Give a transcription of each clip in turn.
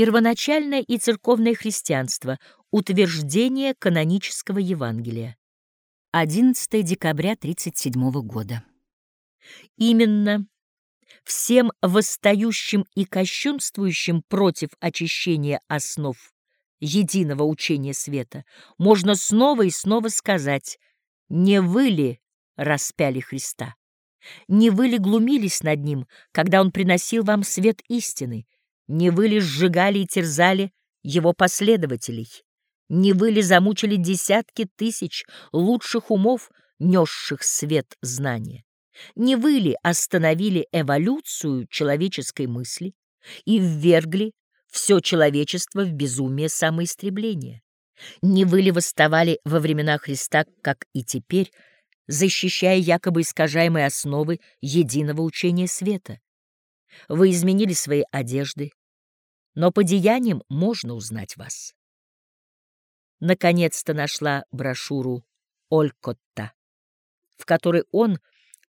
Первоначальное и церковное христианство. Утверждение канонического Евангелия. 11 декабря 1937 года. Именно всем восстающим и кощунствующим против очищения основ единого учения света можно снова и снова сказать «Не вы ли распяли Христа? Не вы ли глумились над Ним, когда Он приносил вам свет истины? Не вы ли сжигали и терзали Его последователей?» Не вы ли замучили десятки тысяч лучших умов, несших свет знания? Не вы ли остановили эволюцию человеческой мысли и ввергли все человечество в безумие самоистребления? Не вы ли восставали во времена Христа, как и теперь, защищая якобы искажаемые основы единого учения света? Вы изменили свои одежды, но по деяниям можно узнать вас наконец-то нашла брошюру Олькотта, в которой он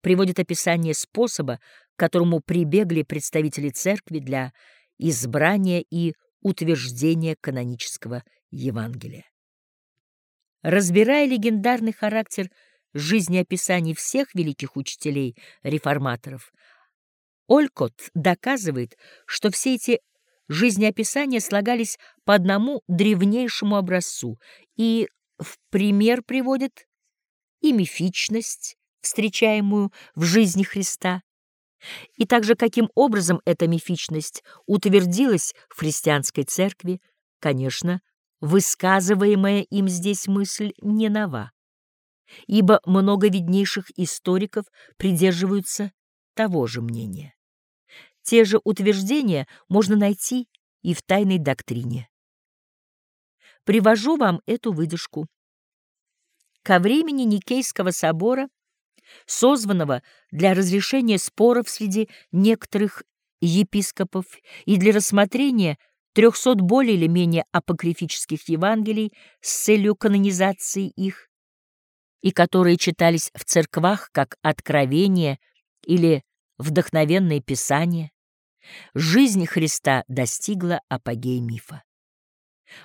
приводит описание способа, к которому прибегли представители церкви для избрания и утверждения канонического Евангелия. Разбирая легендарный характер жизнеописаний всех великих учителей-реформаторов, Олькот доказывает, что все эти Жизнеописания слагались по одному древнейшему образцу и в пример приводят и мифичность, встречаемую в жизни Христа, и также каким образом эта мифичность утвердилась в христианской церкви, конечно, высказываемая им здесь мысль не нова, ибо много виднейших историков придерживаются того же мнения. Те же утверждения можно найти и в тайной доктрине. Привожу вам эту выдержку. Ко времени Никейского собора, созванного для разрешения споров среди некоторых епископов и для рассмотрения трехсот более или менее апокрифических Евангелий с целью канонизации их, и которые читались в церквах как откровение или вдохновенное писание, жизнь Христа достигла апогея мифа.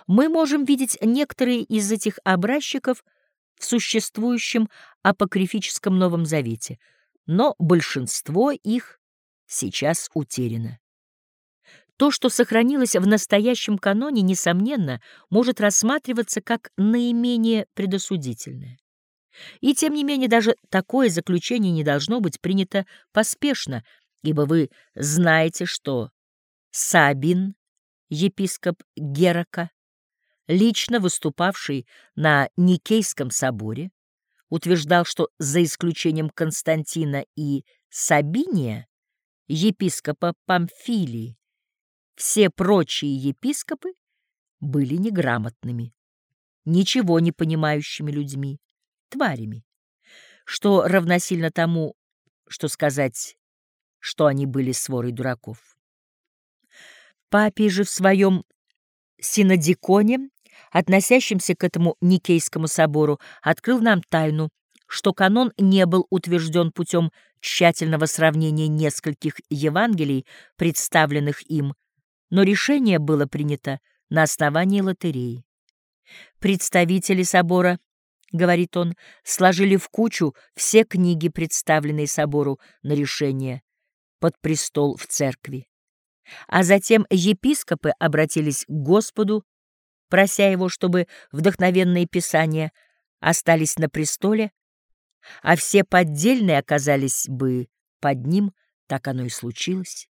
Мы можем видеть некоторые из этих образчиков в существующем апокрифическом Новом Завете, но большинство их сейчас утеряно. То, что сохранилось в настоящем каноне, несомненно, может рассматриваться как наименее предосудительное. И тем не менее даже такое заключение не должно быть принято поспешно, ибо вы знаете, что Сабин, епископ Герака, лично выступавший на Никейском соборе, утверждал, что за исключением Константина и Сабиния, епископа Памфилии, все прочие епископы были неграмотными, ничего не понимающими людьми, тварями, что равносильно тому, что сказать, что они были сворой дураков. Папий же в своем синодиконе, относящемся к этому Никейскому собору, открыл нам тайну, что канон не был утвержден путем тщательного сравнения нескольких Евангелий, представленных им, но решение было принято на основании лотереи. Представители собора — говорит он, — сложили в кучу все книги, представленные собору на решение, под престол в церкви. А затем епископы обратились к Господу, прося его, чтобы вдохновенные писания остались на престоле, а все поддельные оказались бы под ним, так оно и случилось.